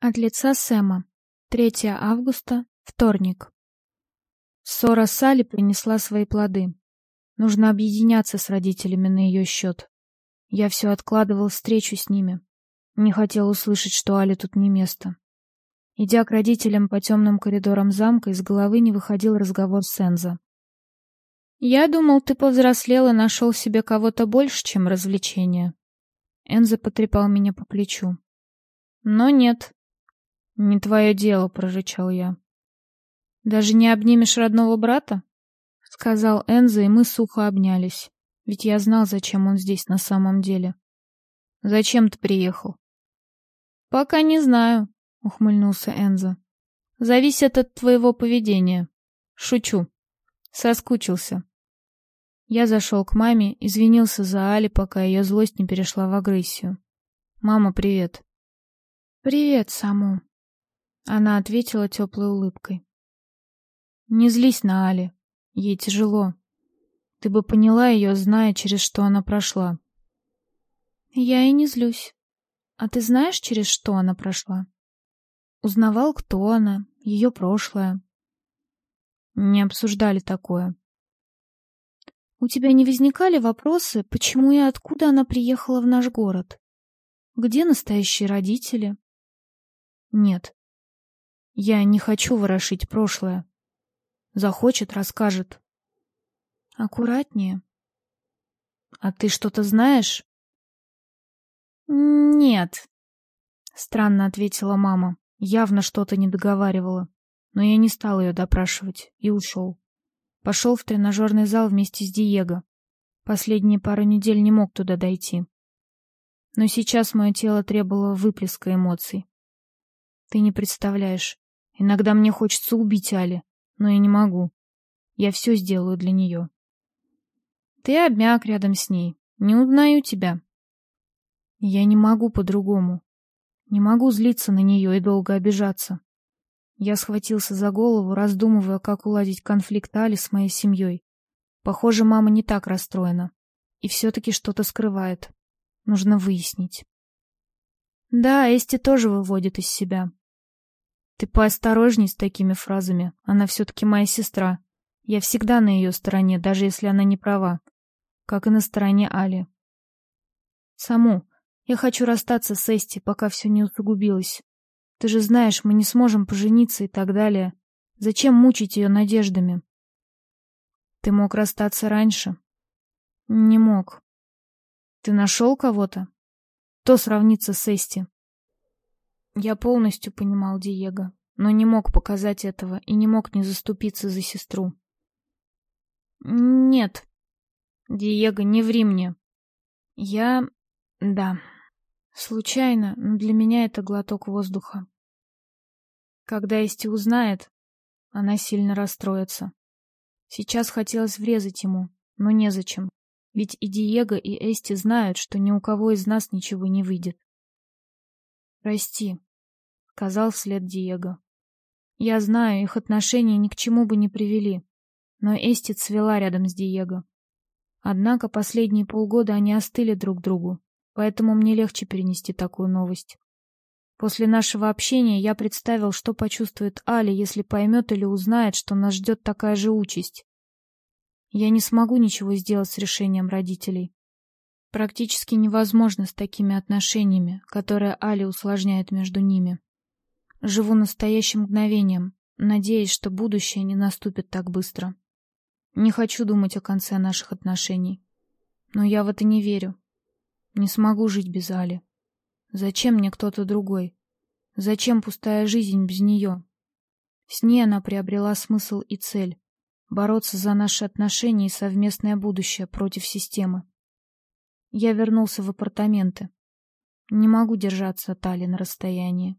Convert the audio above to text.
От лица Сэма. 3 августа, вторник. Ссора с Али принесла свои плоды. Нужно объединяться с родителями на ее счет. Я все откладывал встречу с ними. Не хотел услышать, что Али тут не место. Идя к родителям по темным коридорам замка, из головы не выходил разговор с Энзо. «Я думал, ты повзрослел и нашел себе кого-то больше, чем развлечение». Энзо потрепал меня по плечу. «Но нет, «Не твое дело», — прорычал я. «Даже не обнимешь родного брата?» — сказал Энза, и мы сухо обнялись. Ведь я знал, зачем он здесь на самом деле. «Зачем ты приехал?» «Пока не знаю», — ухмыльнулся Энза. «Зависит от твоего поведения. Шучу. Соскучился». Я зашел к маме, извинился за Али, пока ее злость не перешла в агрессию. «Мама, привет». «Привет, Саму», она ответила теплой улыбкой. «Не злись на Али. Ей тяжело. Ты бы поняла ее, зная, через что она прошла». «Я и не злюсь. А ты знаешь, через что она прошла?» Узнавал, кто она, ее прошлое. Не обсуждали такое. У тебя не возникали вопросы, почему и откуда она приехала в наш город? Где настоящие родители? Нет. Я не хочу ворошить прошлое. Захочет — расскажет. Аккуратнее. А ты что-то знаешь? Нет. Странно ответила мама. Явно что-то не договаривала. Но я не стал ее допрашивать и ушел. Пошел в тренажерный зал вместе с Диего. Последние пару недель не мог туда дойти. Но сейчас мое тело требовало выплеска эмоций. Ты не представляешь, Иногда мне хочется убить Али, но я не могу. Я все сделаю для нее. Ты обмяк рядом с ней. Не узнаю тебя. Я не могу по-другому. Не могу злиться на нее и долго обижаться. Я схватился за голову, раздумывая, как уладить конфликт Али с моей семьей. Похоже, мама не так расстроена. И все-таки что-то скрывает. Нужно выяснить. Да, Эсти тоже выводит из себя. Ты поосторожней с такими фразами. Она все-таки моя сестра. Я всегда на ее стороне, даже если она не права. Как и на стороне Али. Саму, я хочу расстаться с Эсти, пока все не усугубилось. Ты же знаешь, мы не сможем пожениться и так далее. Зачем мучить ее надеждами? Ты мог расстаться раньше? Не мог. Ты нашел кого-то? Кто сравнится с Эсти? Я полностью понимал Диего, но не мог показать этого и не мог не заступиться за сестру. Нет, Диего, не ври мне. Я... да. Случайно, но для меня это глоток воздуха. Когда Эсти узнает, она сильно расстроится. Сейчас хотелось врезать ему, но незачем. Ведь и Диего, и Эсти знают, что ни у кого из нас ничего не выйдет. Прости, сказал вслед Диего. Я знаю, их отношения ни к чему бы не привели, но Эсти цвела рядом с Диего. Однако последние полгода они остыли друг другу, поэтому мне легче перенести такую новость. После нашего общения я представил, что почувствует Али, если поймет или узнает, что нас ждет такая же участь. Я не смогу ничего сделать с решением родителей. Практически невозможно с такими отношениями, которые Али усложняет между ними. Живу настоящим мгновением, надеясь, что будущее не наступит так быстро. Не хочу думать о конце наших отношений. Но я в это не верю. Не смогу жить без Али. Зачем мне кто-то другой? Зачем пустая жизнь без нее? С ней она приобрела смысл и цель — бороться за наши отношения и совместное будущее против системы. Я вернулся в апартаменты. Не могу держаться от Али на расстоянии.